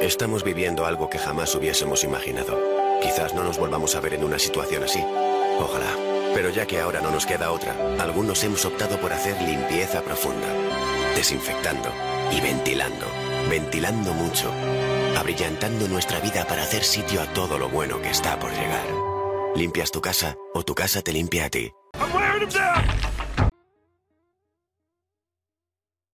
Estamos viviendo algo que jamás hubiésemos imaginado. Quizás no nos volvamos a ver en una situación así. Ojalá. Pero ya que ahora no nos queda otra, algunos hemos optado por hacer limpieza profunda. Desinfectando y ventilando. Ventilando mucho. Abrillantando nuestra vida para hacer sitio a todo lo bueno que está por llegar. Limpias tu casa o tu casa te limpia a ti.